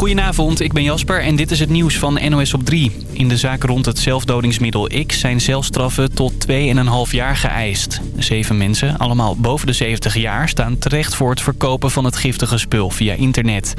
Goedenavond, ik ben Jasper en dit is het nieuws van NOS op 3. In de zaak rond het zelfdodingsmiddel X zijn celstraffen tot 2,5 jaar geëist. Zeven mensen, allemaal boven de 70 jaar, staan terecht voor het verkopen van het giftige spul via internet.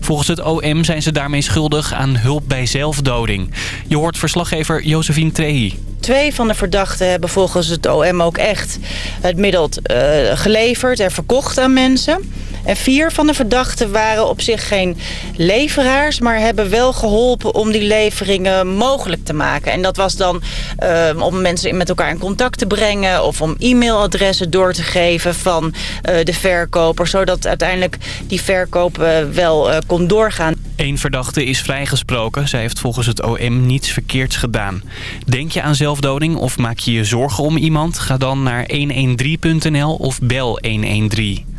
Volgens het OM zijn ze daarmee schuldig aan hulp bij zelfdoding. Je hoort verslaggever Josephine Trehi. Twee van de verdachten hebben volgens het OM ook echt het middel uh, geleverd en verkocht aan mensen. En vier van de verdachten waren op zich geen leveraars... maar hebben wel geholpen om die leveringen mogelijk te maken. En dat was dan uh, om mensen met elkaar in contact te brengen... of om e-mailadressen door te geven van uh, de verkoper... zodat uiteindelijk die verkoop wel kon doorgaan. Eén verdachte is vrijgesproken. Zij heeft volgens het OM niets verkeerds gedaan. Denk je aan zelfdoding of maak je je zorgen om iemand? Ga dan naar 113.nl of bel 113.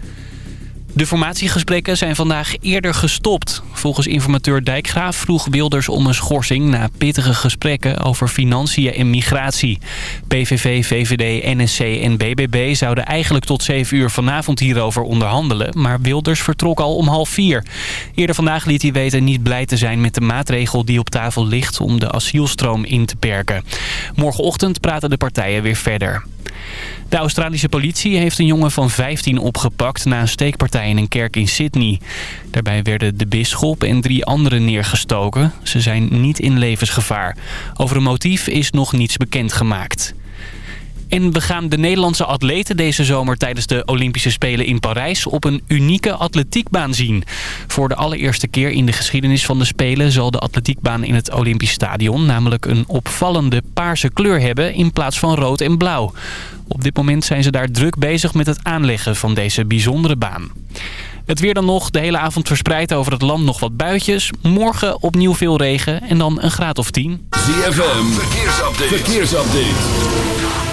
De formatiegesprekken zijn vandaag eerder gestopt. Volgens informateur Dijkgraaf vroeg Wilders om een schorsing... na pittige gesprekken over financiën en migratie. PVV, VVD, NSC en BBB zouden eigenlijk tot 7 uur vanavond hierover onderhandelen... maar Wilders vertrok al om half vier. Eerder vandaag liet hij weten niet blij te zijn met de maatregel die op tafel ligt... om de asielstroom in te perken. Morgenochtend praten de partijen weer verder. De Australische politie heeft een jongen van 15 opgepakt na een steekpartij in een kerk in Sydney. Daarbij werden de bisschop en drie anderen neergestoken. Ze zijn niet in levensgevaar. Over een motief is nog niets bekendgemaakt. En we gaan de Nederlandse atleten deze zomer tijdens de Olympische Spelen in Parijs op een unieke atletiekbaan zien. Voor de allereerste keer in de geschiedenis van de Spelen zal de atletiekbaan in het Olympisch Stadion namelijk een opvallende paarse kleur hebben in plaats van rood en blauw. Op dit moment zijn ze daar druk bezig met het aanleggen van deze bijzondere baan. Het weer dan nog, de hele avond verspreid over het land nog wat buitjes. Morgen opnieuw veel regen en dan een graad of 10. ZFM, verkeersupdate. verkeersupdate.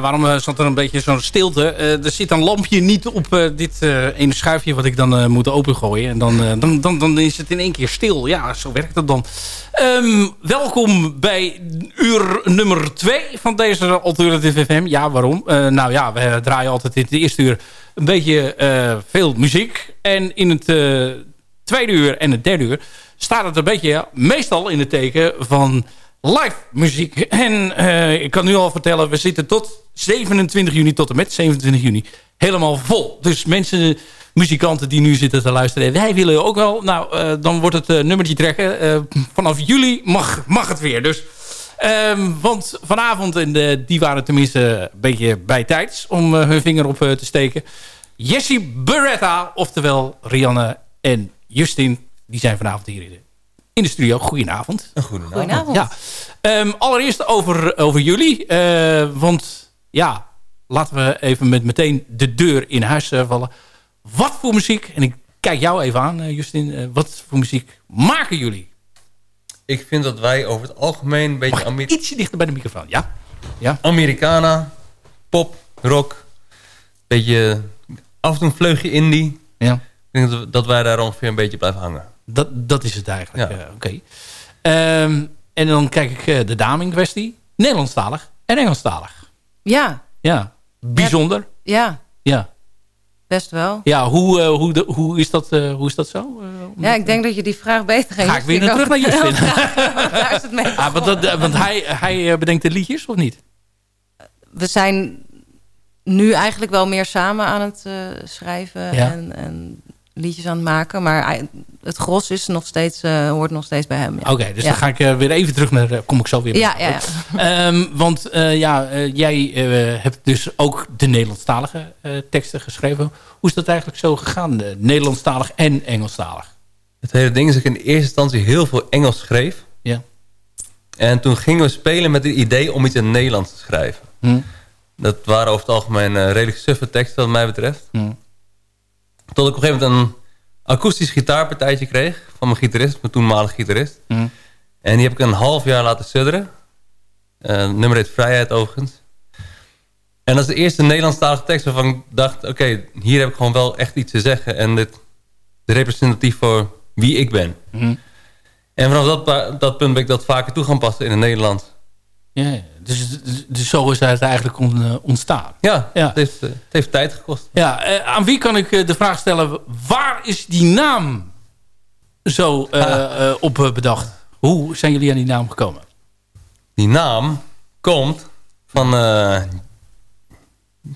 Waarom eh, zat er een beetje zo'n stilte? Eh, er zit een lampje niet op eh, dit ene schuifje wat ik dan moet opengooien. En dan, dan, dan, dan is het in één keer stil. Ja, zo werkt het dan. Ehm, welkom bij uur nummer 2 van deze Alternative FM. Ja, waarom? Nou ja, we draaien altijd in het eerste uur een beetje veel muziek. En in het tweede uur en het derde uur staat het een beetje meestal in het teken van live muziek. En eh, ik kan nu al vertellen, we zitten tot 27 juni, tot en met 27 juni, helemaal vol. Dus mensen, muzikanten die nu zitten te luisteren, wij willen ook wel. Nou, eh, dan wordt het eh, nummertje trekken. Vanaf juli mag, mag het weer. Dus, ehm, want vanavond, en die waren tenminste een beetje bijtijds om eh, hun vinger op te steken. Jessie Beretta, oftewel Rianne en Justin, die zijn vanavond hier in de, in de studio. Goedenavond. Goedenavond. Ja. Ehm, allereerst over, over jullie. eh, want ja, laten we even met meteen de deur in huis eh, vallen. Wat voor muziek, en ik kijk jou even aan eh, Justin. eh, wat voor muziek maken jullie? Ik vind dat wij over het algemeen een beetje Mag ietsje dichter bij de microfoon, ja? Ja. Americana, pop, rock. Beetje af en toe een vleugje indie. ja. Ik denk dat, we- dat wij daar ongeveer een beetje blijven hangen. Dat, dat is het eigenlijk. Ja. eh, Oké. Ehm, en dan kijk ik eh, de dame in kwestie. Nederlandstalig en Engelstalig. Ja, Ja. Bijzonder. ja, Ja. best wel. Ja, hoe, eh, hoe, de, hoe, is, dat, eh, hoe is dat zo? Eh, Ja, ik denk dat je die vraag beter gaat Ga ik weer naar terug naar Justin. Daar is het mee Ah, want dat, want hij, hij bedenkt de liedjes, of niet? We zijn nu eigenlijk wel meer samen aan het eh, schrijven Ja. en, en liedjes aan het maken. Maar het gros is nog steeds, eh, hoort nog steeds bij hem. Ja. Oké, dus Ja. dan ga ik eh, weer even terug naar... eh, kom ik zo weer bij Ja, ja, ja. Ehm, want eh, ja, jij eh, hebt dus ook de Nederlandstalige eh, teksten geschreven. Hoe is dat eigenlijk zo gegaan? Nederlandstalig en Engelstalig? Het hele ding is dat ik in eerste instantie heel veel Engels schreef. Ja. En toen gingen we spelen met het idee om iets in het Nederlands te schrijven. Hm. Dat waren over het algemeen redelijk suffe teksten wat mij betreft. Hm. Tot ik op een gegeven moment een akoestisch gitaarpartijtje kreeg van mijn gitarist, mijn toenmalige gitarist. Hm. En die heb ik een half jaar laten sudderen. Het nummer heet Vrijheid overigens. En dat is de eerste Nederlandstalige tekst waarvan ik dacht... oké, hier heb ik gewoon wel echt iets te zeggen. En dit is representatief voor wie ik ben. Hm. En vanaf dat, dat punt ben ik dat vaker toe gaan passen in het Nederlands. Ja, dus, dus, zo is het eigenlijk eh, ontstaan. Ja, Ja. Het, heeft, eh, het heeft tijd gekost. Ja, eh, aan wie kan ik de vraag stellen... waar is die naam zo op bedacht? Hoe zijn jullie aan die naam gekomen? Die naam komt van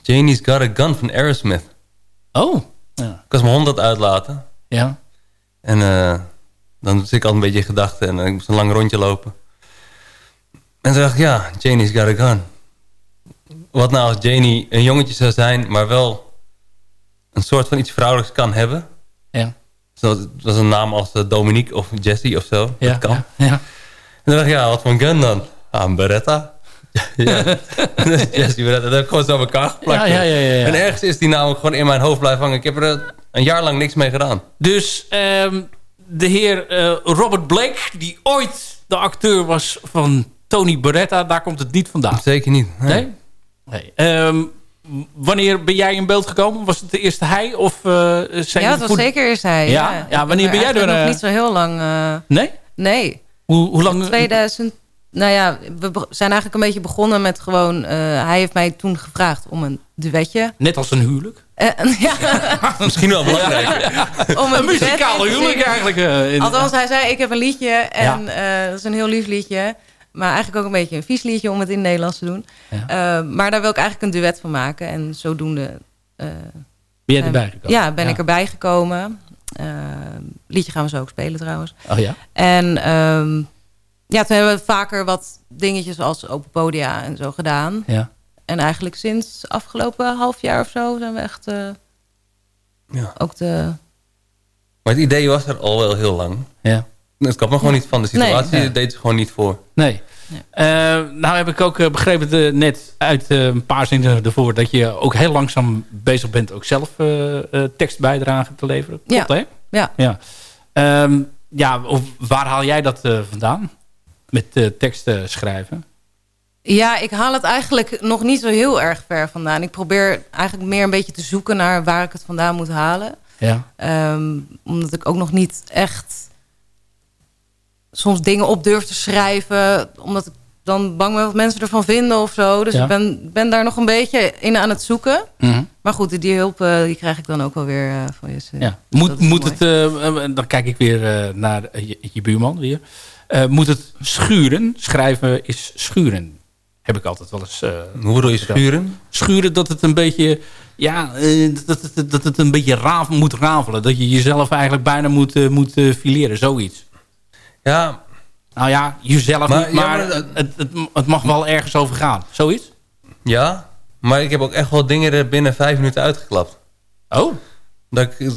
Janie's Got a Gun van Aerosmith. Oh, ja. Ik was mijn hond uitlaten. ja. En dan zit ik al een beetje in gedachten en ik moest een lang rondje lopen. En toen dacht ik, ja, Janie's got a gun. Wat nou als Janie een jongetje zou zijn, maar wel een soort van iets vrouwelijks kan hebben. Ja. Zoals, het was een naam als eh, Dominique of Jessie of zo. Ja, dat kan. ja, ja. En toen dacht ik, ja, wat voor een gun dan? Ah, een Beretta. ja, Jessie Beretta. Dat heb ik gewoon zo aan elkaar geplakt. Ja, ja, ja. En ergens is die naam gewoon in mijn hoofd blijven hangen. Ik heb er eh, een jaar lang niks mee gedaan. Dus ehm, de heer eh, Robert Blake, die ooit de acteur was van Tony Beretta, daar komt het niet vandaan. Zeker niet. Nee? Nee. Ehm, wanneer ben jij in beeld gekomen? Was het de eerste hij? Of, eh zijn Ja, het was zeker eerst hij. Ja? Ja, wanneer ben jij er, nog eh, niet zo heel lang... eh, Nee? nee, Hoe, hoe lang? 2010 nou ja, we zijn eigenlijk een beetje begonnen met gewoon... eh, hij heeft mij toen gevraagd om een duetje. Net als een huwelijk. Eh, ja, Misschien wel belangrijk. om Een muzikale huwelijk eigenlijk. eh, in- Althans, hij zei, ik heb een liedje. En eh, dat is een heel lief liedje. Maar eigenlijk ook een beetje een vies liedje om het in het Nederlands te doen. Ja. Eh, maar daar wil ik eigenlijk een duet van maken. En zodoende... eh, Ben zijn- erbij gekomen? Ja, ben ik erbij gekomen. Eh, liedje gaan we zo ook spelen trouwens. Oh ja? En ehm, ja, toen hebben we vaker wat dingetjes als open podia en zo gedaan. Ja. En eigenlijk sinds afgelopen half jaar of zo zijn we echt eh, Ja. ook de... Maar het idee was er al wel heel lang. Ja. Het kwam me gewoon niet van de situatie. Nee. Het deed ze gewoon niet voor. Nee. Eh, nou heb ik ook eh, begrepen eh, net uit een paar zinnen ervoor... dat je ook heel langzaam bezig bent ook zelf eh, eh, tekstbijdragen te leveren. Klopt, Ja. hè? Ja. Ja. Ehm, ja, of waar haal jij dat eh, vandaan? Met eh, teksten schrijven? Ja, ik haal het eigenlijk nog niet zo heel erg ver vandaan. Ik probeer eigenlijk meer een beetje te zoeken naar waar ik het vandaan moet halen. Ja. Ehm, omdat ik ook nog niet echt soms dingen op durf te schrijven. Omdat ik dan bang ben wat mensen ervan vinden of zo. Dus Ja. ik ben, ben daar nog een beetje in aan het zoeken. Mhm. Maar goed, die hulp eh, die krijg ik dan ook wel weer eh, van je. Ja. Dus Moet, dat moet het, eh, eh, dan kijk ik weer eh, naar eh, je, je buurman weer. Eh, moet het schuren? Schrijven is schuren. Heb ik altijd wel eens... eh, Hoe bedoel je schuren? Schuren dat het een beetje... Ja, eh, dat, het- dat het een beetje raaf, moet rafelen. Dat je jezelf eigenlijk bijna moet, eh, moet eh, fileren. Zoiets. Ja. Nou ja, jezelf Maar- niet. Maar, ja, maar- het, het, het mag wel ergens over gaan. Zoiets? Ja, maar ik heb ook echt wel dingen er binnen vijf minuten uitgeklapt. Oh? Dat ik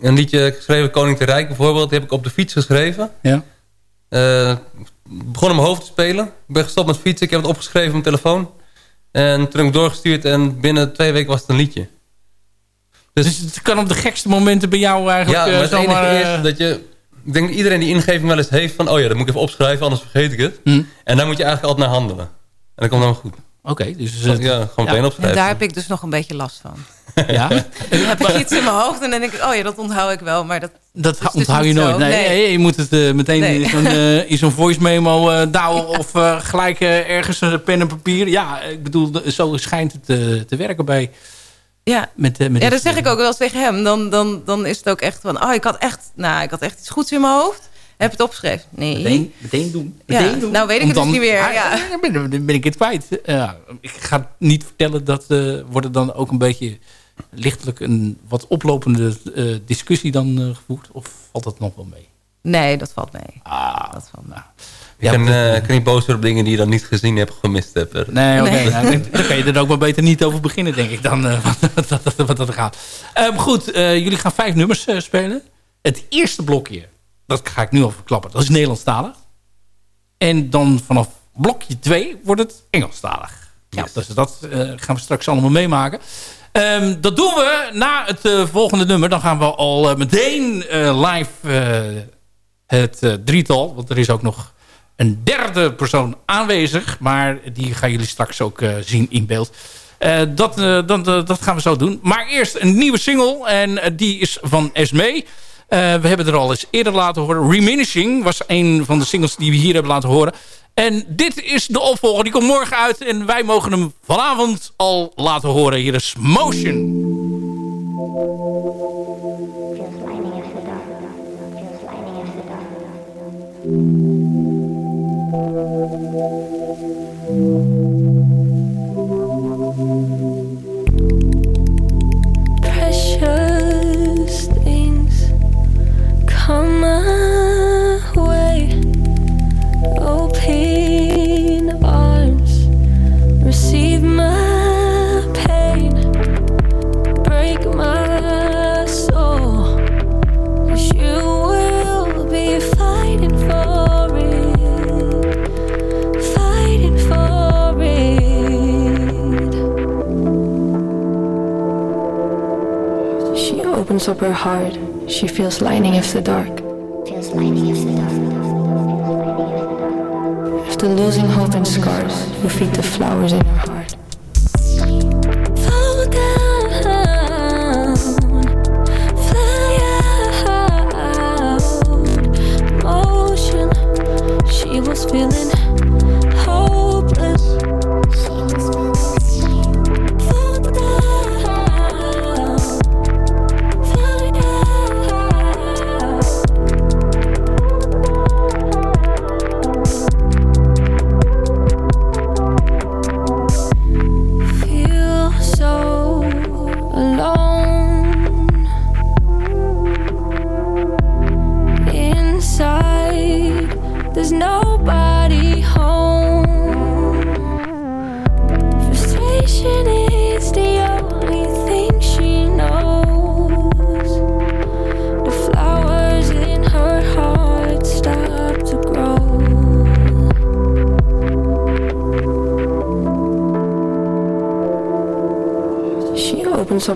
een liedje geschreven, Koning te Rijk bijvoorbeeld, die heb ik op de fiets geschreven. Ja. Ik begon in mijn hoofd te spelen. Ik ben gestopt met fietsen, ik heb het opgeschreven op mijn telefoon. En toen heb ik doorgestuurd en binnen twee weken was het een liedje. Dus, het kan op de gekste momenten bij jou eigenlijk... ja, eh, maar het enige zomaar, eh, is dat je... Ik denk dat iedereen die ingeving wel eens heeft van... oh ja, dat moet ik even opschrijven, anders vergeet ik het. Hm. En daar moet je eigenlijk altijd naar handelen. En dat komt dan wel goed. Oké, dus... ja, gewoon meteen En opschrijven. daar heb ik dus nog een beetje last van. Ja? Dan heb ik iets in mijn hoofd en dan denk ik, oh ja, dat onthoud ik wel. Maar dat, Dat dus onthoud je nooit. Nee, Nee. nee, je moet het eh, meteen Nee. in zo'n eh, voice memo eh douwen of eh, gelijk eh, ergens een pen en papier. Ja, ik bedoel, zo schijnt het eh, te werken bij... Ja, met, eh, met ja dat zeg ik ook wel eens tegen hem. Dan, dan, dan is het ook echt van, oh, ik had echt, nou, ik had echt iets goeds in mijn hoofd. Heb het opgeschreven? Nee. Meteen, meteen doen. Ja, Meteen doen. nou weet ik het dus niet meer, Ah, ja. Dan ben, ik het kwijt. Ja, ik ga niet vertellen dat eh wordt er dan ook een beetje lichtelijk een wat oplopende eh, discussie dan eh, gevoerd? Of valt dat nog wel mee? Nee, dat valt mee. Ah, dat valt mee. Je kan, eh, kan niet boos worden op dingen die je dan niet gezien hebt of gemist hebt. Nee, oké. Nee. nou, dan kan je er ook maar beter niet over beginnen, denk ik, dan eh, wat, wat, wat, wat dat gaat. Ehm, goed, eh, jullie gaan vijf nummers eh, spelen. Het eerste blokje, dat ga ik nu al verklappen, dat is Nederlandstalig. En dan vanaf blokje twee wordt het Engelstalig. Ja, dus dat gaan we straks allemaal meemaken. Ehm, dat doen we na het eh, volgende nummer. Dan gaan we al meteen eh, live eh, het eh, drietal. Want er is ook nog een derde persoon aanwezig. Maar die gaan jullie straks ook eh, zien in beeld. Eh, dat, eh, eh, dat gaan we zo doen. Maar eerst een nieuwe single. En die is van Esmee. Eh, we hebben er al eens eerder laten horen. Reminishing was een van de singles die we hier hebben laten horen. En dit is de opvolger. Die komt morgen uit. En wij mogen hem vanavond al laten horen. Hier is Motion. Thank you. Opens up her heart. She feels lightning after dark. Feels lightning after dark. After losing hope and scars, you feed the flowers in her heart.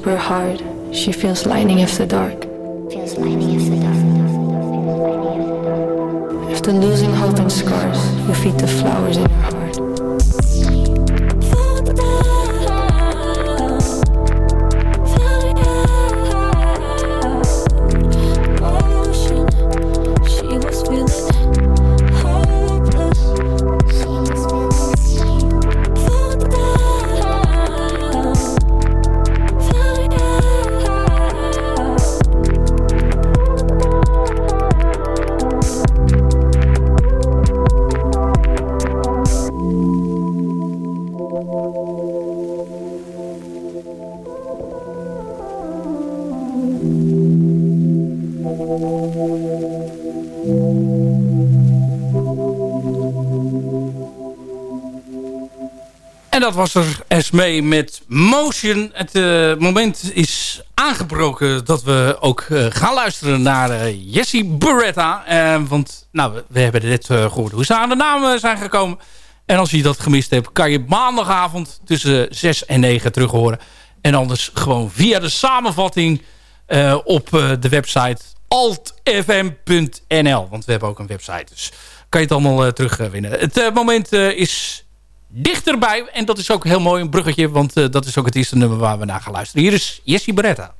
Her heart, she feels lightning after dark. Dat was er Esmee met Motion. Het eh, moment is aangebroken dat we ook eh, gaan luisteren naar uh, Jessie Beretta. want nou, we, hebben net gehoord hoe ze aan de naam zijn gekomen. En als je dat gemist hebt, kan je maandagavond tussen 6 en 9 terug horen. En anders gewoon via de samenvatting op de website altfm.nl. Want we hebben ook een website, dus kan je het allemaal terugwinnen. Het moment is dichterbij. En dat is ook heel mooi een bruggetje. Want uh, dat is ook het eerste nummer waar we naar gaan luisteren. Hier is Jessie Beretta.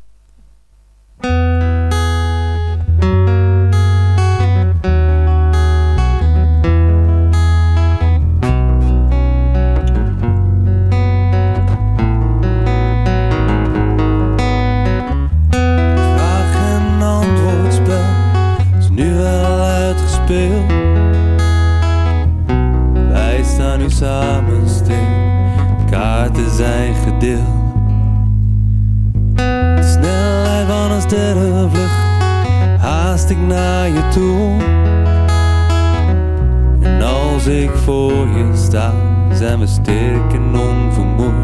Sterrenvlucht haast ik naar je toe. En als ik voor je sta, zijn we sterk en onvermoeid.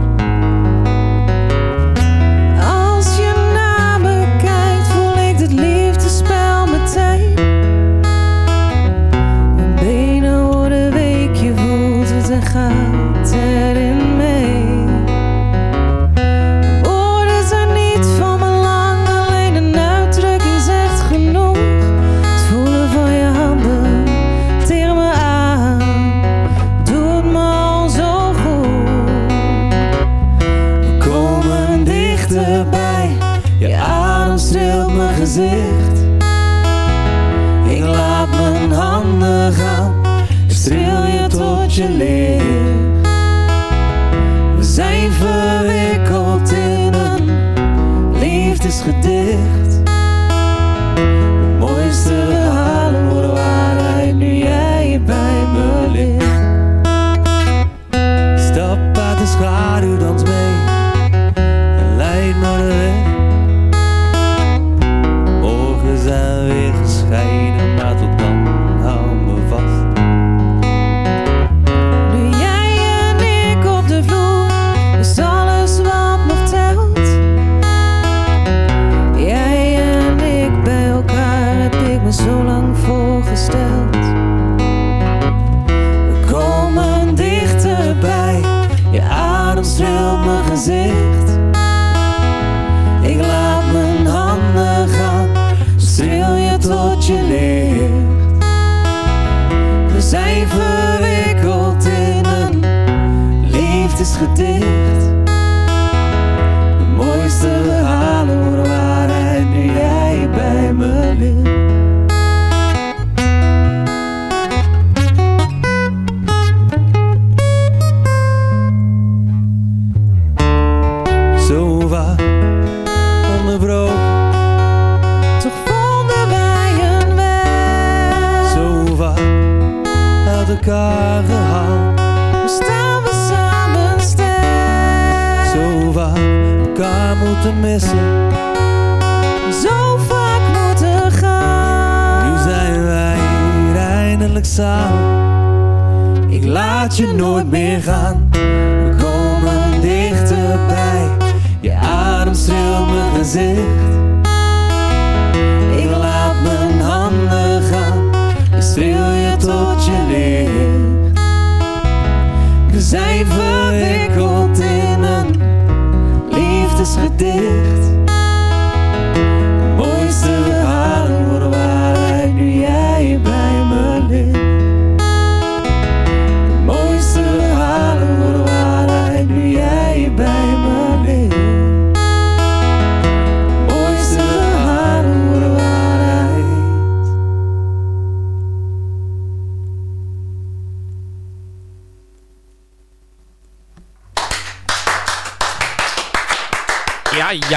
Ik streel je tot je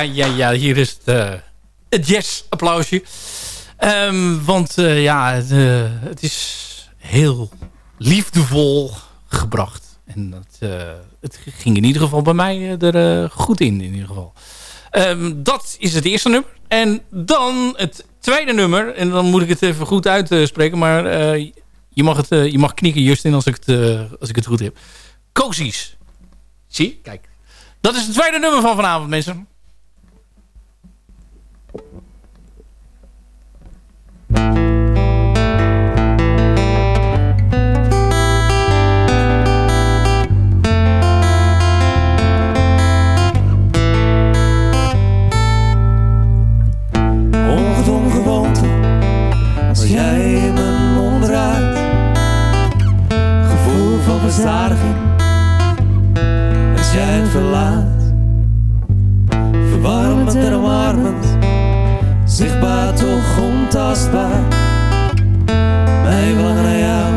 Ja, ja. Hier is het, eh, het yes-applausje. Ehm, want eh, ja, het, eh, het is heel liefdevol gebracht. En dat, het ging in ieder geval bij mij er goed in, in ieder geval. Ehm, dat is het eerste nummer. En dan het tweede nummer. En dan moet ik het even goed uitspreken. Maar je, mag het, je mag knikken, Justin, als ik het, als ik het goed heb. Cozies. Zie, kijk. Dat is het tweede nummer van vanavond, mensen. Ongedwongen gewoonte als jij mijn mond raakt. Gevoel van verzadiging als jij het verlaat. Verwarmend en toch Mijn verlangen naar jou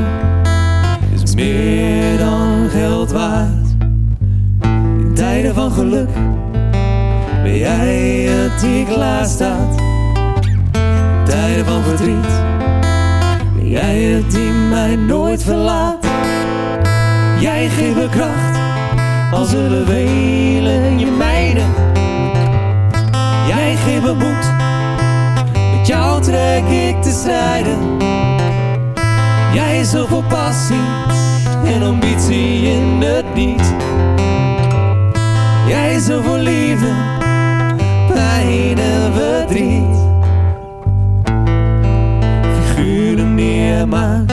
is meer dan geld waard. In tijden van geluk ben jij het die klaar staat. Tijden van verdriet Ben jij het die mij nooit verlaat. Jij geeft me kracht Al zullen velen je mijden Jij geeft me moed trek ik te strijden Jij is zoveel passie En ambitie in het niet Jij is zoveel liefde Pijn en verdriet figuren neermaakt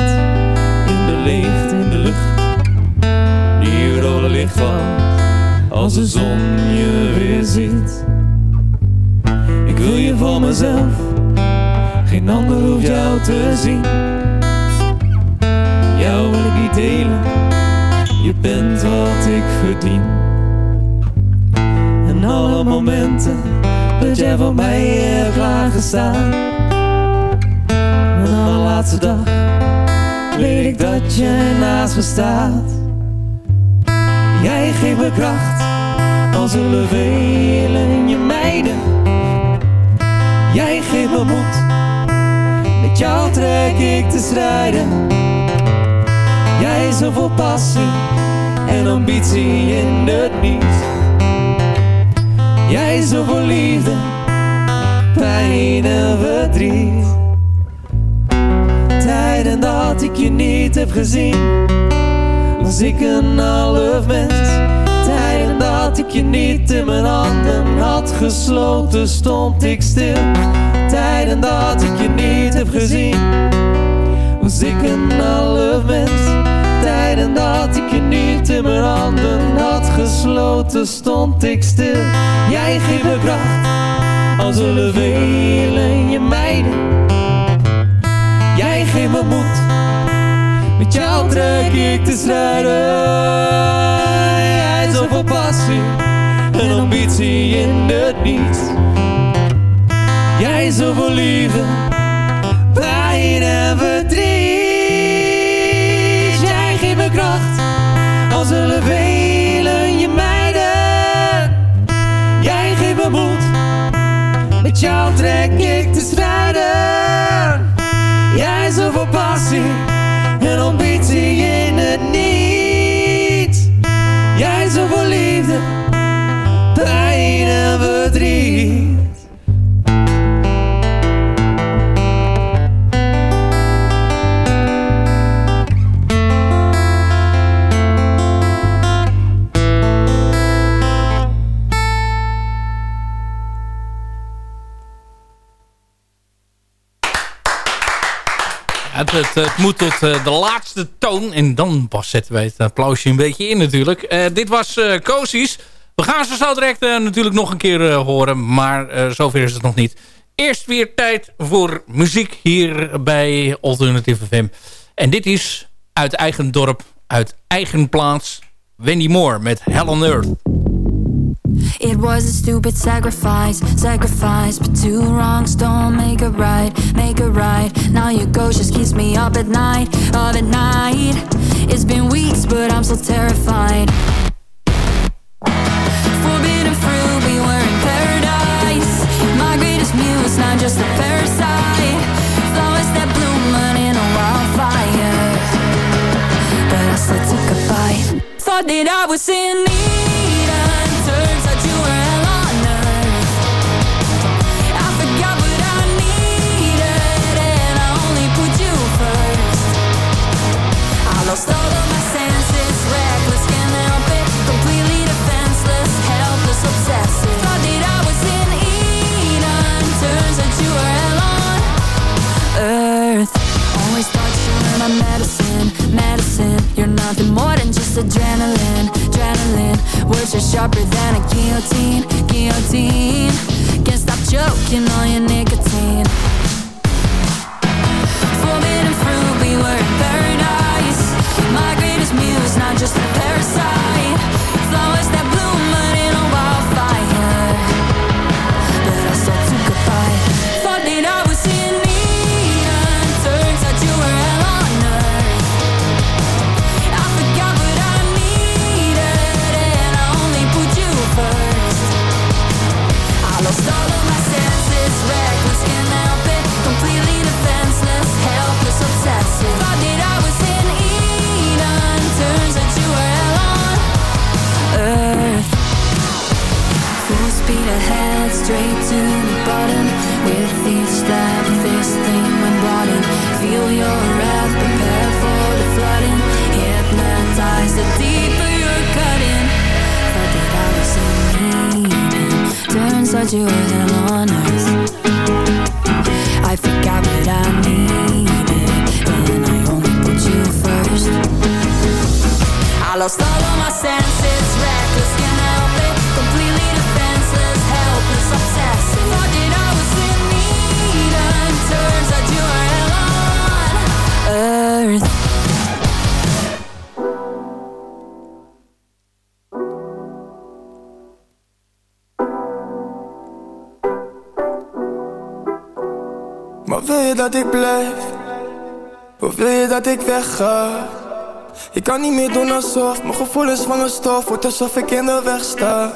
in de leegte, in de lucht. Die rode licht valt als de zon je weer ziet. Ik wil je voor mezelf, geen ander hoeft jou te zien. Jou wil ik niet delen, je bent wat ik verdien. En alle momenten dat jij voor mij hebt klaargestaan mijn allerlaatste dag weet ik dat jij naast me staat. Jij geeft me kracht, al zullen velen je mijden. Jij geeft me moed, jou trek ik te strijden. Jij zoveel passie en ambitie in het niet. Jij zoveel liefde, pijn en verdriet tijden dat ik je niet heb gezien Was ik een half mens Tijden dat ik je niet in mijn handen had gesloten Stond ik stil Tijden dat ik gezien Was ik een half mens Tijden dat ik je niet in mijn handen had gesloten Stond ik stil Jij geeft me kracht Al zullen velen je mijden Jij geeft me moed, met jou trek ik te strijden. Jij zoveel passie en ambitie in het niet. Jij zoveel liefde, jou trek ik te strijden. Jij zoveel passie en ambitie in het niet. Jij zoveel liefde, pijn en verdriet. Moet tot eh, de laatste toon. En dan pas zetten wij het applausje een beetje in natuurlijk. Eh, dit was uh. We gaan ze zo direct natuurlijk nog een keer horen. Maar zover is het nog niet. Eerst weer tijd voor muziek hier bij Alternative FM. En dit is uit eigen dorp, uit eigen plaats. Wendy Moore met Hell on Earth. It was a stupid sacrifice, sacrifice, but two wrongs don't make it right, make it right. Now your ghost just keeps me up at night, up at night. It's been weeks, but I'm still terrified. Dat ik wegga? Ik kan niet meer doen alsof Mijn gevoelens van een stof. Wordt alsof ik in de weg sta.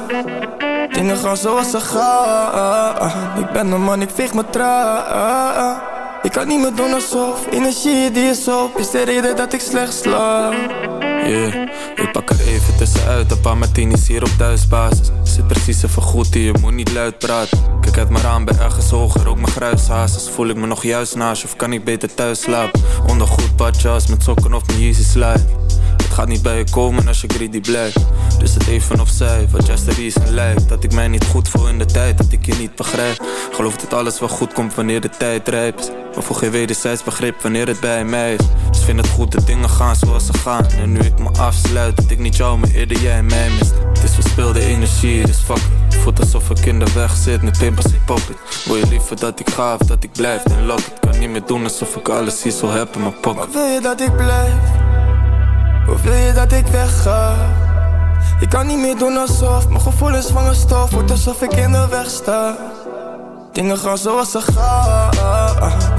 Dingen gaan zoals ze gaan. Ik ben een man, ik veeg mijn traan. Ik kan niet meer doen alsof Energie die is op Is de reden dat ik slecht slaap. Yeah, ik pak er even tussenuit, een paar martinis hier op thuisbasis Zit precies even goed hier, je moet niet luid praten Kijk uit mijn raam, ben ergens hoger, ook mijn gruishazes Voel ik me nog juist naast of kan ik beter thuis slapen? Onder goed badjas, met sokken of mijn Yeezy slide. Het gaat niet bij je komen als je greedy blijft. Dus het even opzij, wat juist de reason lijkt. Dat ik mij niet goed voel in de tijd, dat ik je niet begrijp. Geloof dat alles wel goed komt wanneer de tijd rijp is. Maar voor geen wederzijds begrip wanneer het bij mij is. Dus vind het goed dat dingen gaan zoals ze gaan. En nu ik me afsluit, dat ik niet jou, maar eerder jij mij mist. Het is verspilde energie, dus fuck. It Voelt alsof ik in de weg zit met pimpels in pocket Wil je liever dat ik ga of dat ik blijf, dan lock it Kan niet meer doen alsof ik alles hier zo heb in mijn pocket. Wil je dat ik blijf? Of wil je dat ik wegga? Ik kan niet meer doen alsof Mijn gevoelens van een stof. Wordt alsof ik in de weg sta. Dingen gaan zoals ze gaan.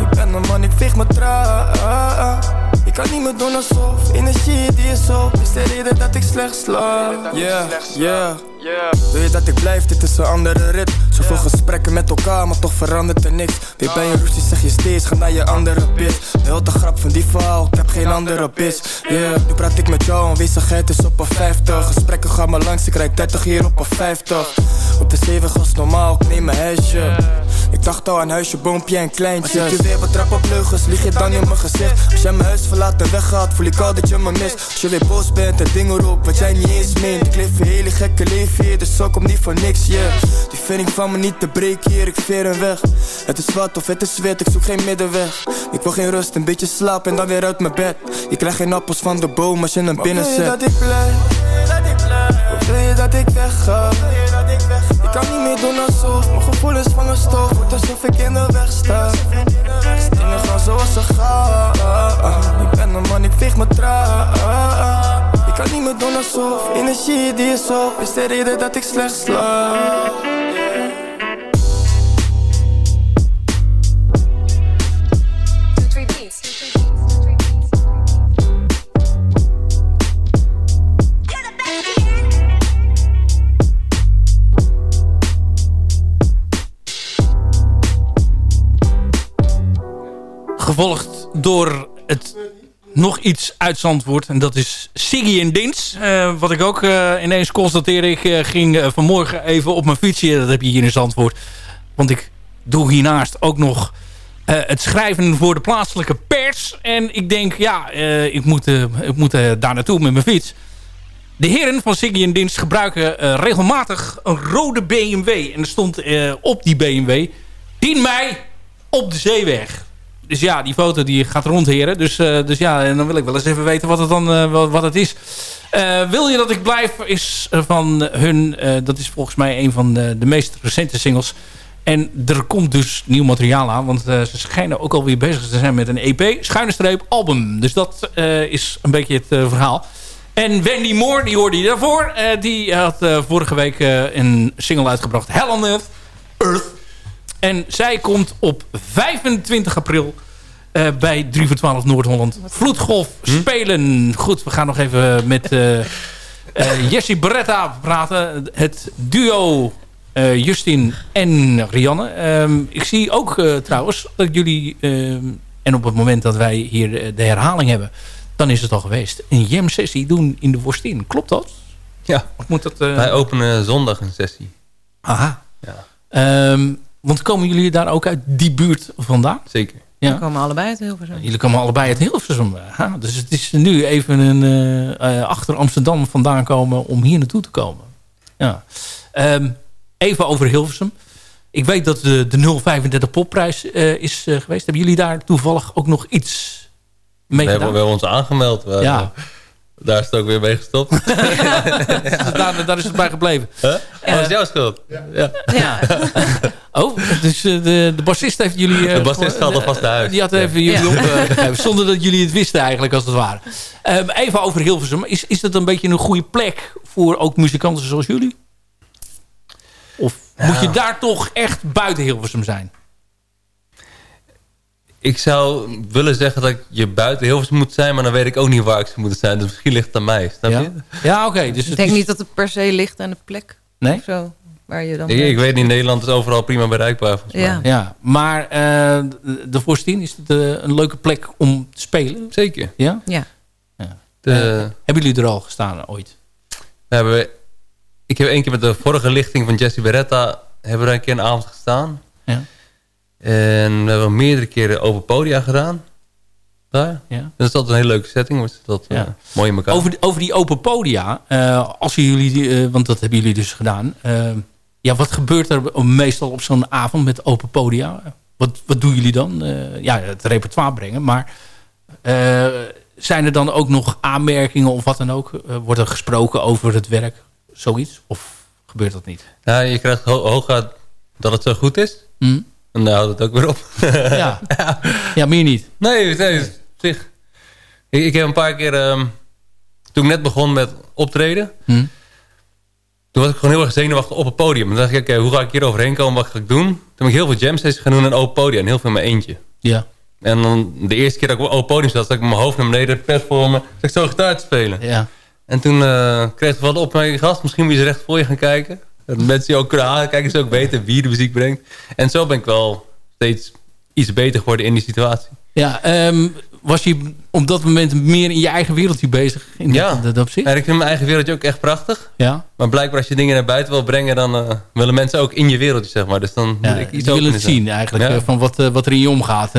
Ik ben een man, ik veeg mijn traan Ik kan niet meer doen alsof Energie die is op. Is de reden dat ik slecht slaap. Yeah, yeah wil je dat ik blijf, dit is een andere rit. Zoveel gesprekken met elkaar, maar toch verandert er niks. Weer bij een ruzie zeg je steeds, ga naar je andere bit De hele grap van die verhaal, ik heb geen andere bis Yeah, nu praat ik met jou, aanwezigheid is op een 50 Gesprekken gaan maar langs, ik rijd 30 hier op een 50 Op de 7 gas normaal, ik neem mijn huisje. Ik dacht al aan huisje, boompje en kleintjes. Als ik je weer betrap op leugens, lieg je dan in mijn gezicht. Als jij mijn huis verlaat en weggaat, voel ik al dat je me mist. Als je weer boos bent en dingen roept wat jij niet eens meent. Ik leef een hele gekke leven hier, dus zo komt niet voor niks, yeah. Die vind ik van me niet te breken hier, ik veer een weg. Het is zwart of het is wit, ik zoek geen middenweg. Ik wil geen rust, een beetje slaap en dan weer uit mijn bed. Je krijgt geen appels van de boom als je hem binnen zet Wil je dat ik blijf? Of wil je dat ik wegga? doen alsof Mijn gevoelens vangen stof. Wordt alsof ik in de weg sta. Dingen gaan zoals ze gaan. Ik ben een man, ik veeg me traag Ik kan niet meer doen alsof. Energie die is Is de reden dat ik slecht slaap Gevolgd door het nog iets uit Zandvoort. En dat is Siggy en Dins. Eh, wat ik ook eh, ineens constateerde. Ik eh, ging vanmorgen even op mijn fietsje. Dat heb je hier in Zandvoort. Want ik doe hiernaast ook nog het schrijven voor de plaatselijke pers. En ik denk, ja, ik moet, ik moet daar naartoe met mijn fiets. De heren van Siggy en Dins gebruiken regelmatig een rode BMW. En er stond op die BMW... 10 mei op de zeeweg. Dus ja, die foto die gaat rondheren. Dus, eh, dus ja, en dan wil ik wel eens even weten wat het dan eh, wat, het is. Eh, wil je dat ik blijf is van hun... dat is volgens mij een van de, meest recente singles. En er komt dus nieuw materiaal aan. Want ze schijnen ook alweer bezig te zijn met een EP. Schuine streep album. Dus dat is een beetje het verhaal. En Wendy Moore, die hoorde je daarvoor. die had vorige week een single uitgebracht. Hell on Earth. Earth. En zij komt op 25 april eh, bij 3 voor 12 Noord-Holland Vloedgolf spelen. Goed, we gaan nog even met eh eh, Jessie Beretta praten. Het duo eh, Justin en Rianne. Ehm, ik zie ook eh, trouwens dat jullie... ehm, en op het moment dat wij hier de herhaling hebben... dan is het al geweest. Een jam-sessie doen in de Worstin. Klopt dat? Ja. Of moet dat... eh, Wij openen zondag een sessie. Aha. Ja. Ehm, want komen jullie daar ook uit die buurt vandaan? Zeker. Ja. We komen allebei uit Hilversum. Jullie komen allebei uit Hilversum. Aha, dus het is nu even een, eh, eh, achter Amsterdam vandaan komen om hier naartoe te komen. Ja. Ehm, even over Hilversum. Ik weet dat de, de 035 popprijs eh, is eh, geweest. Hebben jullie daar toevallig ook nog iets mee We hebben, gedaan? we hebben ons aangemeld. We- Ja. Daar is het ook weer mee gestopt. Dus daar, daar is het bij gebleven. Huh? Oh, dat is jouw schuld. Ja. Ja. oh, dus eh, de, de bassist heeft jullie... eh, De bassist gaat alvast naar huis. Die had even jullie Ja. opgegeven. Zonder dat jullie het wisten eigenlijk, als het ware. Ehm, even over Hilversum. Is, is dat een beetje een goede plek voor ook muzikanten zoals jullie? Of moet je daar toch echt buiten Hilversum zijn? Ik zou willen zeggen dat je buiten Hilversum moet zijn... maar dan weet ik ook niet waar ik zou moeten zijn. Dus misschien ligt het aan mij. Snap Ja, je? ja oké. dus Ik het denk is- niet dat het per se ligt aan de plek. Nee? Of zo, waar je dan Ik, ik weet niet, Nederland is overal prima bereikbaar. Volgens Ja. mij. Ja, maar eh, de, Voorstien, is het eh, een leuke plek om te spelen? Zeker. Ja? Ja. De- Eh, hebben jullie er al gestaan ooit? We hebben, ik heb één keer met de vorige lichting van Jesse Beretta... hebben we daar een keer een avond gestaan. Ja. En we hebben meerdere keren open podia gedaan. Daar. Ja. Dat is altijd een hele leuke setting. dat eh, mooi in elkaar. Over, die- over die open podia, eh, als jullie, eh, want dat hebben jullie dus gedaan. ja, wat gebeurt er meestal op zo'n avond met open podia? Wat, wat doen jullie dan? Ja, het repertoire brengen, maar zijn er dan ook nog aanmerkingen of wat dan ook? Wordt er gesproken over het werk, zoiets? Of gebeurt dat niet? Ja, je krijgt ho hooguit dat het zo goed is. Hm? En daar houdt het ook weer op. Ja. ja, meer niet. Nee, nee op zich. Ik, ik heb een paar keer... ehm, toen ik net begon met optreden... Hm? Toen was ik gewoon heel erg zenuwachtig op het podium. Toen dacht ik, oké, hoe ga ik hier overheen komen? Wat ga ik doen? Toen heb ik heel veel jam sessies gaan doen en open podium. En heel veel in mijn eentje. Ja. En dan de eerste keer dat ik op open podium zat... zat ik mijn hoofd naar beneden, pers voor me. Zat ik zo gitaar te spelen. Ja. En toen eh, kreeg ik wat op mijn gast. Misschien moet je eens recht voor je gaan kijken. Dat mensen die ook kunnen aankijken, ze ook weten wie de muziek brengt. En zo ben ik wel steeds iets beter geworden in die situatie. Ja, ehm, was je op dat moment meer in je eigen wereldje bezig? In Ja. dat, dat opzicht? En ik vind mijn eigen wereldje ook echt prachtig. Ja. Maar blijkbaar als je dingen naar buiten wil brengen... dan eh, willen mensen ook in je wereldje, zeg maar. Dus dan Ja, ik iets willen het zien eigenlijk, Ja. eh, van wat, eh, wat er in je omgaat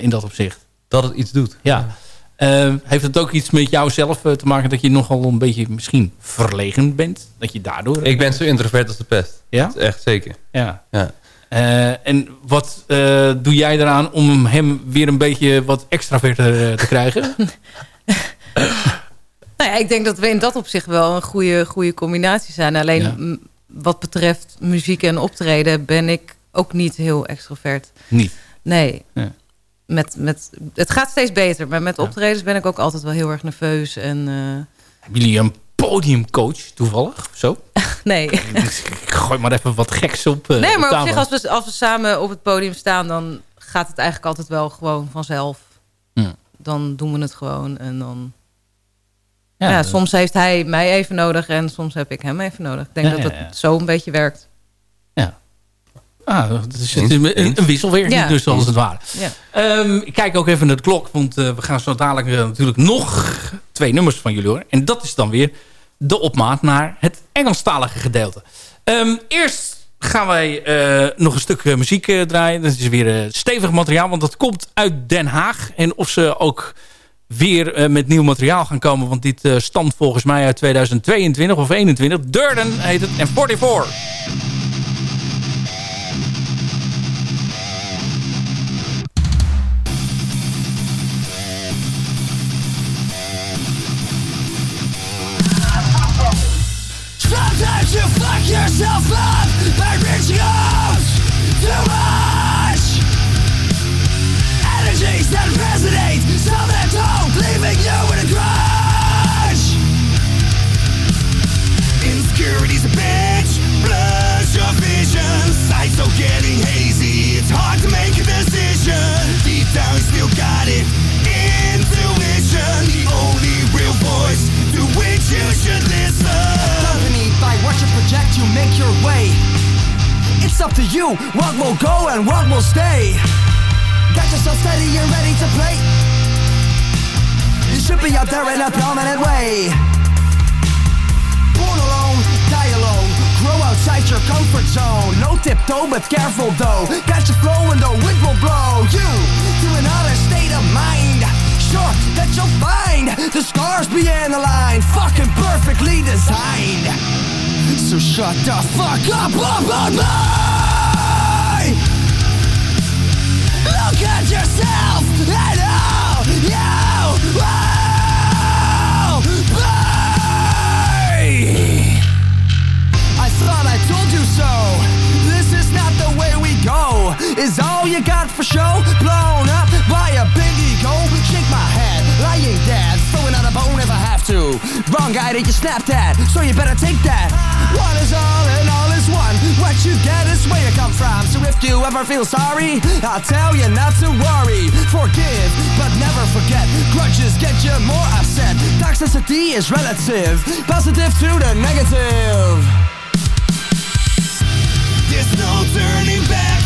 in dat opzicht. Dat het iets doet. Ja. Eh, heeft het ook iets met jou zelf eh, te maken dat je nogal een beetje misschien verlegen bent? Dat je daardoor... Ik ben zo introvert als de pest. Ja? Dat is echt zeker. Ja. Ja. Eh, en wat eh, doe jij eraan om hem weer een beetje wat extraverter te krijgen? Nou ja, ik denk dat we in dat opzicht wel een goede, goede combinatie zijn. Alleen Ja. wat betreft muziek en optreden ben ik ook niet heel extrovert. Niet? Nee. Ja. Met, met, het gaat steeds beter, maar met optredens ben ik ook altijd wel heel erg nerveus. En, eh, Hebben jullie een podiumcoach toevallig? Zo? nee. Ik gooi maar even wat geks op. eh, nee, maar op tafel. zich, als we, als we samen op het podium staan, dan gaat het eigenlijk altijd wel gewoon vanzelf. Ja. Dan doen we het gewoon en dan... Ja, Ja, dat- soms heeft hij mij even nodig en soms heb ik hem even nodig. Ik denk Ja, dat ja, het ja. zo een beetje werkt. Ah, het is het is een, een wisselwerking Ja. dus als het ware. Ja. Ehm, ik kijk ook even naar de klok, want eh, we gaan zo dadelijk eh, natuurlijk nog twee nummers van jullie horen. En dat is dan weer de opmaat naar het Engelstalige gedeelte. Ehm, eerst gaan wij eh, nog een stuk muziek eh, draaien. Dat is weer stevig materiaal, want dat komt uit Den Haag. En of ze ook weer eh, met nieuw materiaal gaan komen, want dit eh stamt volgens mij uit 2022 of 21. Durden heet het en 44. Yourself up by reaching out too much. Energies that resonate, some that don't, leaving you in a crush. Insecurity's a bitch, blurs your vision. Sight so getting hazy, it's hard to make a decision. Deep down, you still got it. Intuition, the only real voice to which you should listen. It's up to you, what will go and what will stay. Got yourself steady and ready to play. You should be out there in a prominent way. Born alone, die alone. Grow outside your comfort zone. No tiptoe, but careful though. Got flow flowing, the wind will blow you to another state of mind. Sure that you'll find the scars the line, fucking perfectly designed. So shut the fuck up, on me! Look at yourself and how you will be! I thought I told you so. Is all you got for show? Blown up by a big ego. Shake my head, lying dead. Throwing out a bone if I have to. Wrong guy that you snapped at, so you better take that. One is all and all is one. What you get is where you come from. So if you ever feel sorry, I'll tell you not to worry. Forgive, but never forget. Grudges get you more upset. Toxicity is relative. Positive to the negative. There's no turning back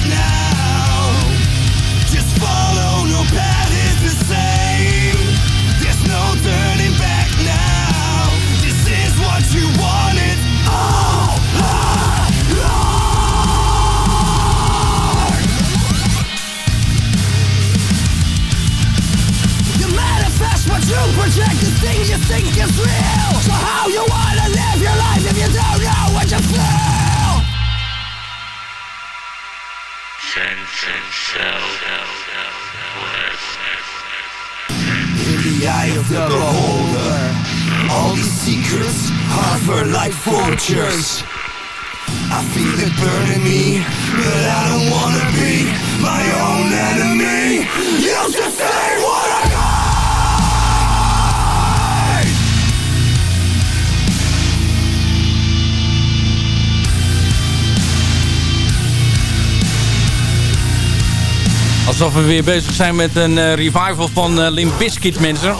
you project, the thing you think is real. So how you wanna live your life if you don't know what you feel? Sense and self, In the eye of the beholder, all these secrets hover like vultures. I feel it burning me, but I don't wanna be my own enemy. You just say what Alsof we weer bezig zijn met een eh, revival van eh Limp Bizkit, mensen.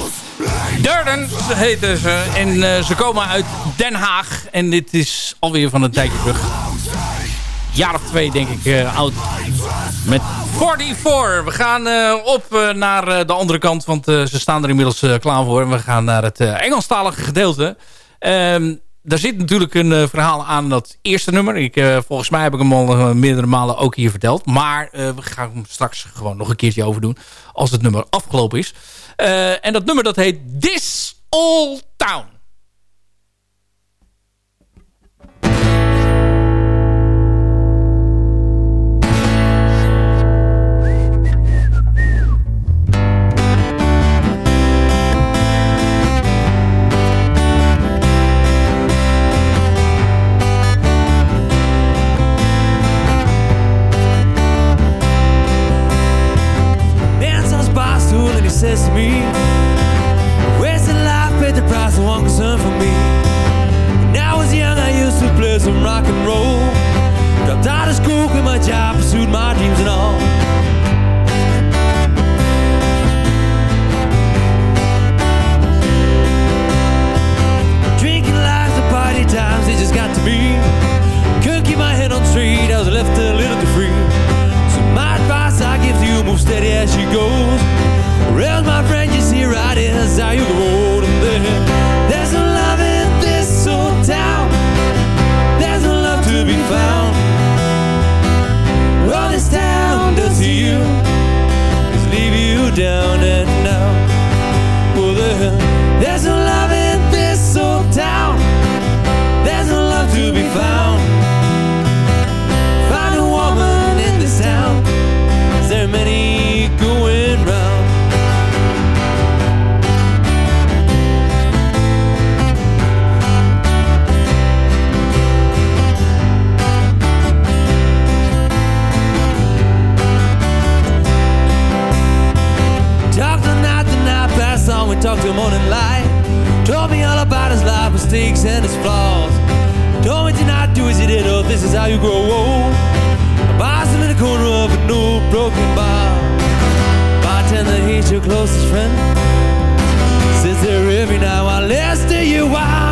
Durden heten ze. En eh, ze komen uit Den Haag. En dit is alweer van een tijdje terug. Jaar of twee, denk ik, oud. Met 44. We gaan op naar de andere kant. Want ze staan er inmiddels klaar voor. We gaan naar het Engelstalige gedeelte. Ehm, daar zit natuurlijk een eh, verhaal aan dat eerste nummer. Ik, eh, volgens mij heb ik hem al eh, meerdere malen ook hier verteld. Maar we gaan hem straks gewoon nog een keertje over doen. Als het nummer afgelopen is. En dat nummer dat heet This Old Town. says to me, Wasting life paid the price of one concern for me. When I was young, I used to play some rock and roll. Dropped out of school, quit my job, pursued my dreams and all. Mistakes, and his flaws. Me to not do as he did, or this is how you grow old. Bossed him in the corner of an old broken bar. Bartender, he's your closest friend. Sits there every night while Lester you wine,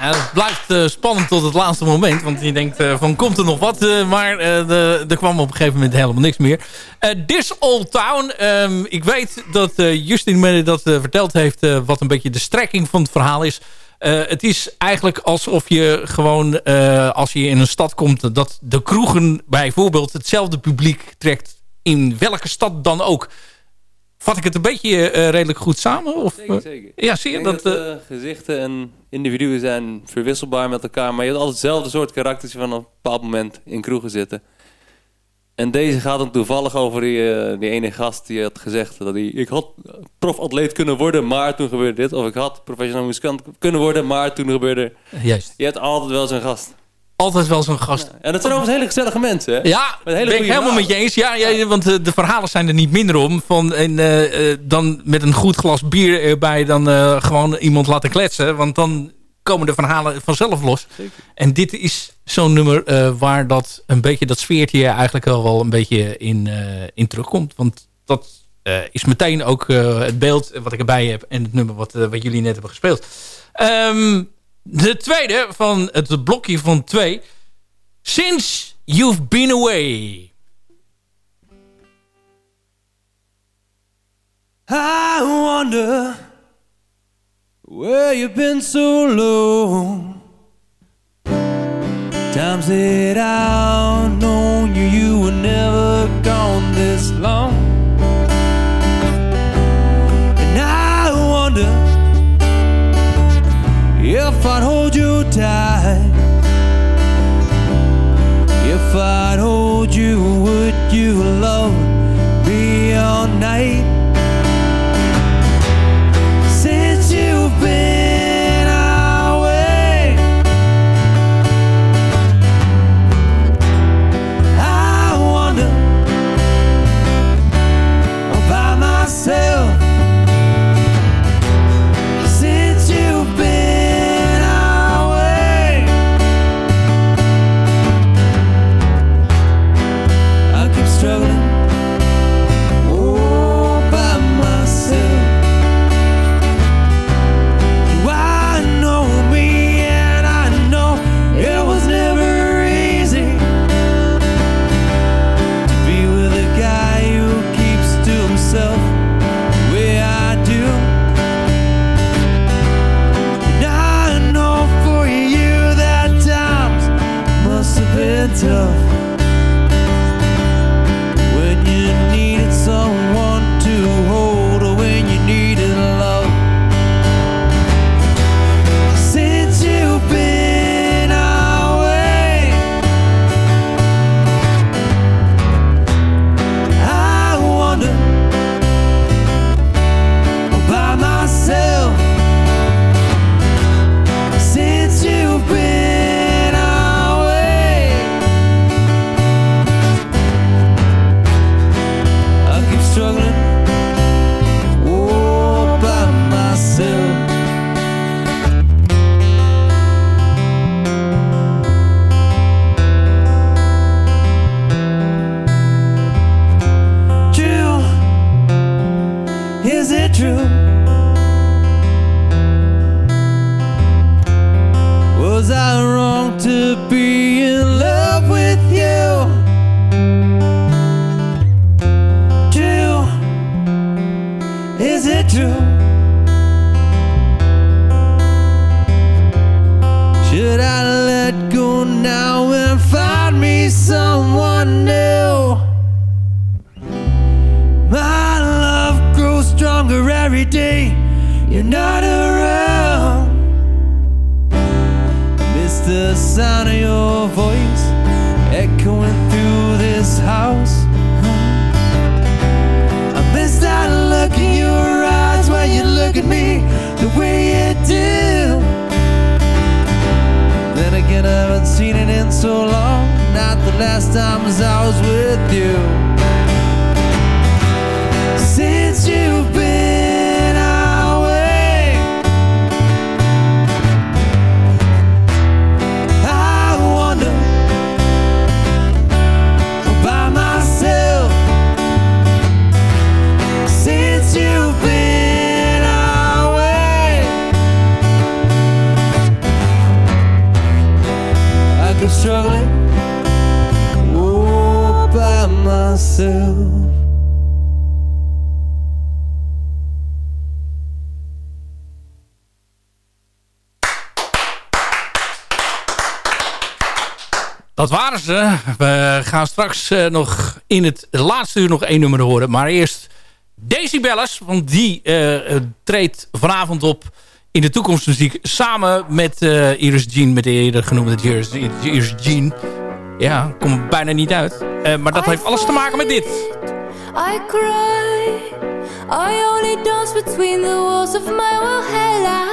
het blijft eh, spannend tot het laatste moment. Want je denkt eh, van komt er nog wat. eh, maar er kwam op een gegeven moment helemaal niks meer. This Old Town. ehm, ik weet dat Justin me dat verteld heeft. wat een beetje de strekking van het verhaal is. Het is eigenlijk alsof je gewoon als je in een stad komt. Dat de kroegen bijvoorbeeld hetzelfde publiek trekt. In welke stad dan ook. Vat ik het een beetje eh, redelijk goed samen? Of, Zeker, eh, zeker. Ja, zie je dat... dat eh, eh, gezichten en individuen zijn verwisselbaar met elkaar, maar je hebt altijd hetzelfde soort karakters van een bepaald moment in kroegen zitten. En deze gaat dan toevallig over die, eh, die ene gast die had gezegd dat hij, ik had profatleet kunnen worden, maar toen gebeurde dit. Of ik had professioneel muzikant kunnen worden, maar toen gebeurde... Juist. Je hebt altijd wel zo'n gast. Altijd wel zo'n gast. En dat zijn overigens hele gezellige mensen, hè? Ja, ben ik helemaal met je eens. Ja, ja, want eh, de verhalen zijn er niet minder om. Van, en, eh, eh, dan met een goed glas bier erbij dan gewoon iemand laten kletsen. Want dan komen de verhalen vanzelf los. En dit is zo'n nummer waar dat een beetje dat sfeertje eigenlijk al wel een beetje in, in terugkomt. Want dat is meteen ook het beeld wat ik erbij heb en het nummer wat, wat jullie net hebben gespeeld. Ehm, de tweede van het blokje van twee. Since You've Been Away. I wonder where you've been so long. Times that I've known if I'd hold you tight. If I'd hold you, would you love Is it true? Was I wrong? So long. Not the last time as I was with Dat waren ze. We gaan straks eh, nog in het laatste uur nog één nummer horen. Maar eerst Decibellus. Want die eh, eh, treedt vanavond op in de toekomstmuziek. Samen met Iris Jean. Met de eerder genoemde Iris, Iris Jean. Ja, komt er bijna niet uit. Maar dat heeft alles te maken met dit. I cry. I only dance between the walls of my Valhalla.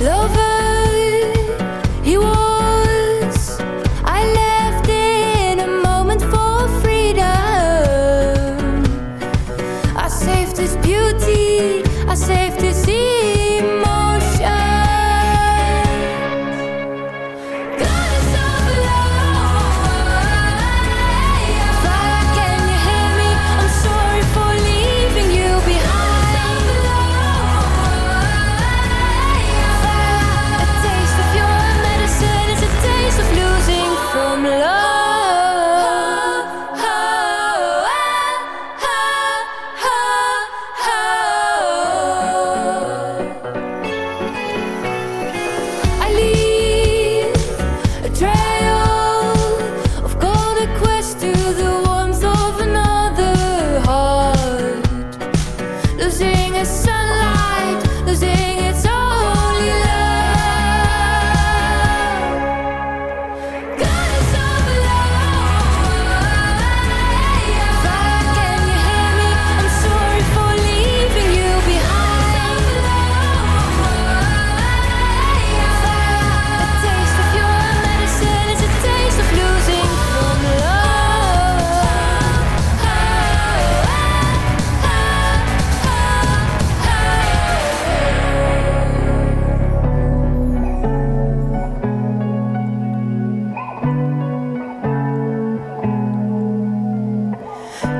Lover,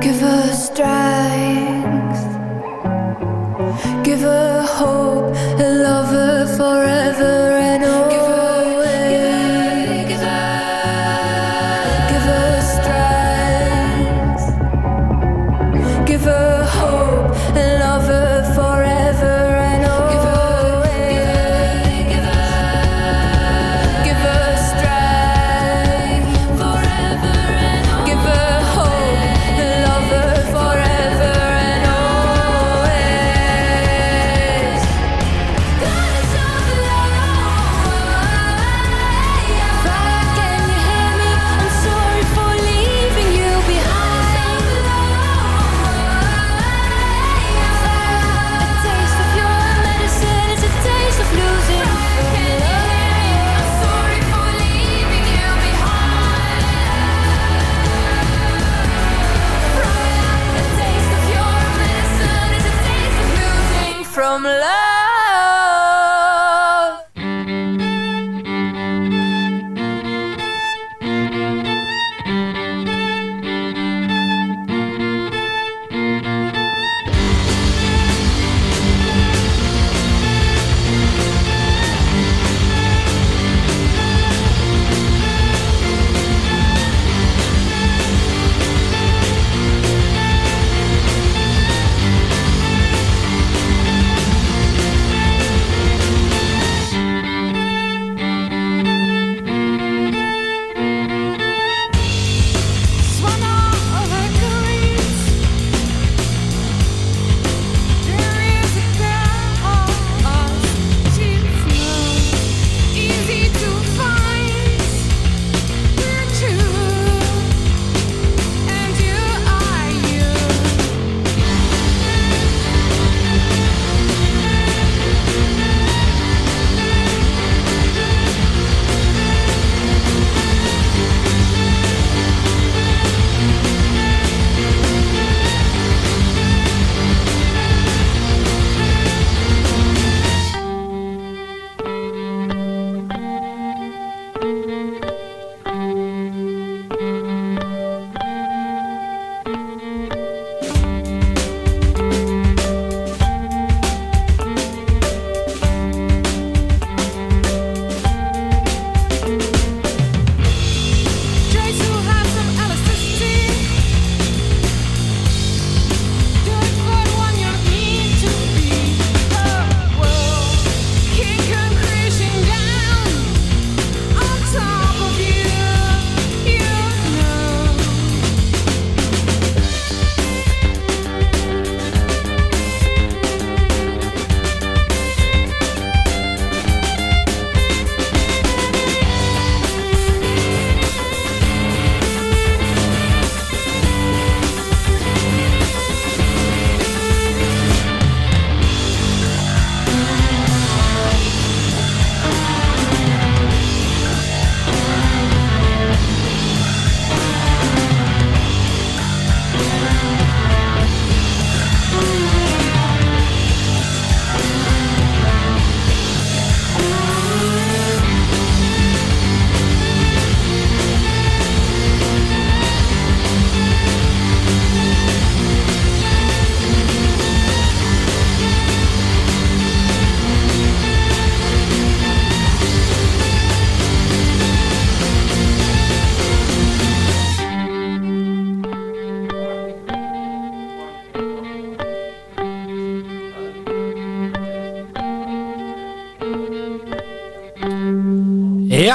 Give her strength, give her hope.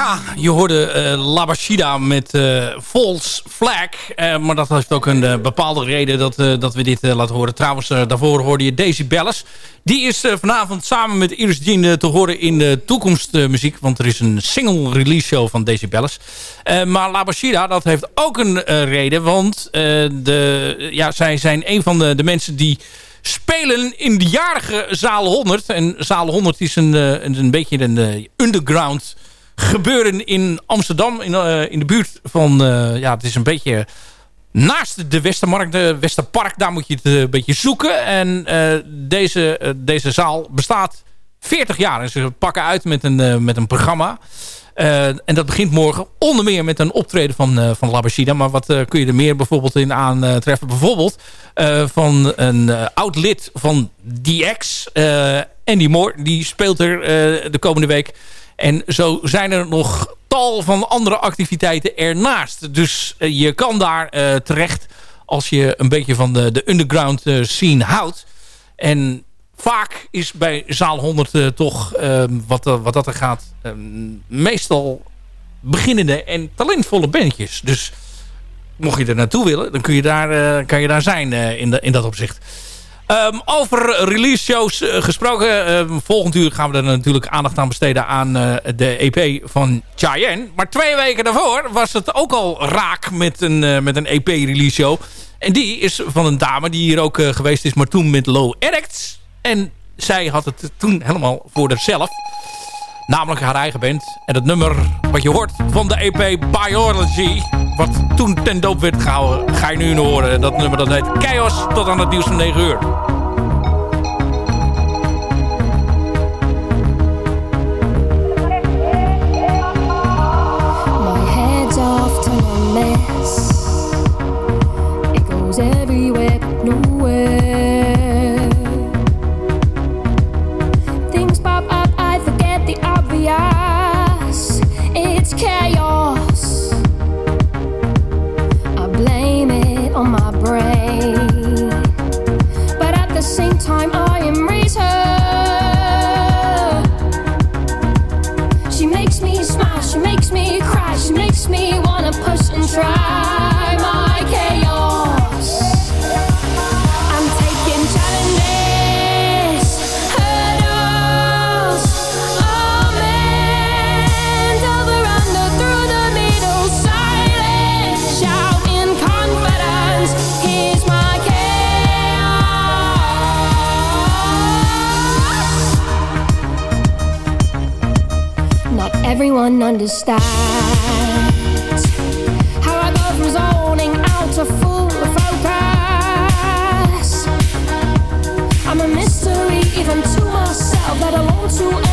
Ja, je hoorde eh Labashida met eh False Flag. Eh, maar dat heeft ook een bepaalde reden dat, dat we dit laten horen. Trouwens, daarvoor hoorde je Daisy Bellis. Die is vanavond samen met Iris Jean te horen in de toekomstmuziek. want er is een single release show van Daisy Bellis. Maar Labashida, dat heeft ook een reden. Want de, ja, zij zijn een van de, de mensen die spelen in de jarige Zaal 100. En Zaal 100 is een, een, een beetje een underground gebeuren in Amsterdam. In, eh, in de buurt van, eh, ja, het is een beetje naast de Westermarkt, de Westerpark. Daar moet je het eh, een beetje zoeken. En deze, deze zaal bestaat 40 jaar. En ze pakken uit met een, met een programma. En dat begint morgen onder meer met een optreden van, eh van Labashida. Maar wat kun je er meer bijvoorbeeld in aantreffen? Bijvoorbeeld van een oud lid van DX, Andy Moore. Die speelt er de komende week. En zo zijn er nog tal van andere activiteiten ernaast. Dus eh, je kan daar eh, terecht als je een beetje van de, de underground eh, scene houdt. En vaak is bij zaal 100 eh, toch, eh, wat, wat dat er gaat, eh, meestal beginnende en talentvolle bandjes. Dus mocht je er naartoe willen, dan kun je daar, kan je daar zijn in, in dat opzicht. Ehm, over release shows eh, gesproken. ehm, volgend uur gaan we er natuurlijk aandacht aan besteden aan eh, de EP van Cheyenne. Maar twee weken daarvoor was het ook al raak met een, eh, met een EP release show. En die is van een dame die hier ook geweest is, maar toen met Low Addicts. En zij had het toen helemaal voor zichzelf. Namelijk haar eigen band. En het nummer wat je hoort van de EP Biology. Wat toen ten doop werd gehouden. Ga je nu horen. Dat nummer dat heet Chaos. Tot aan het nieuws van 9 uur. Everyone understands how I go from zoning out to full focus. I'm a mystery even to myself, let alone to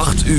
uur.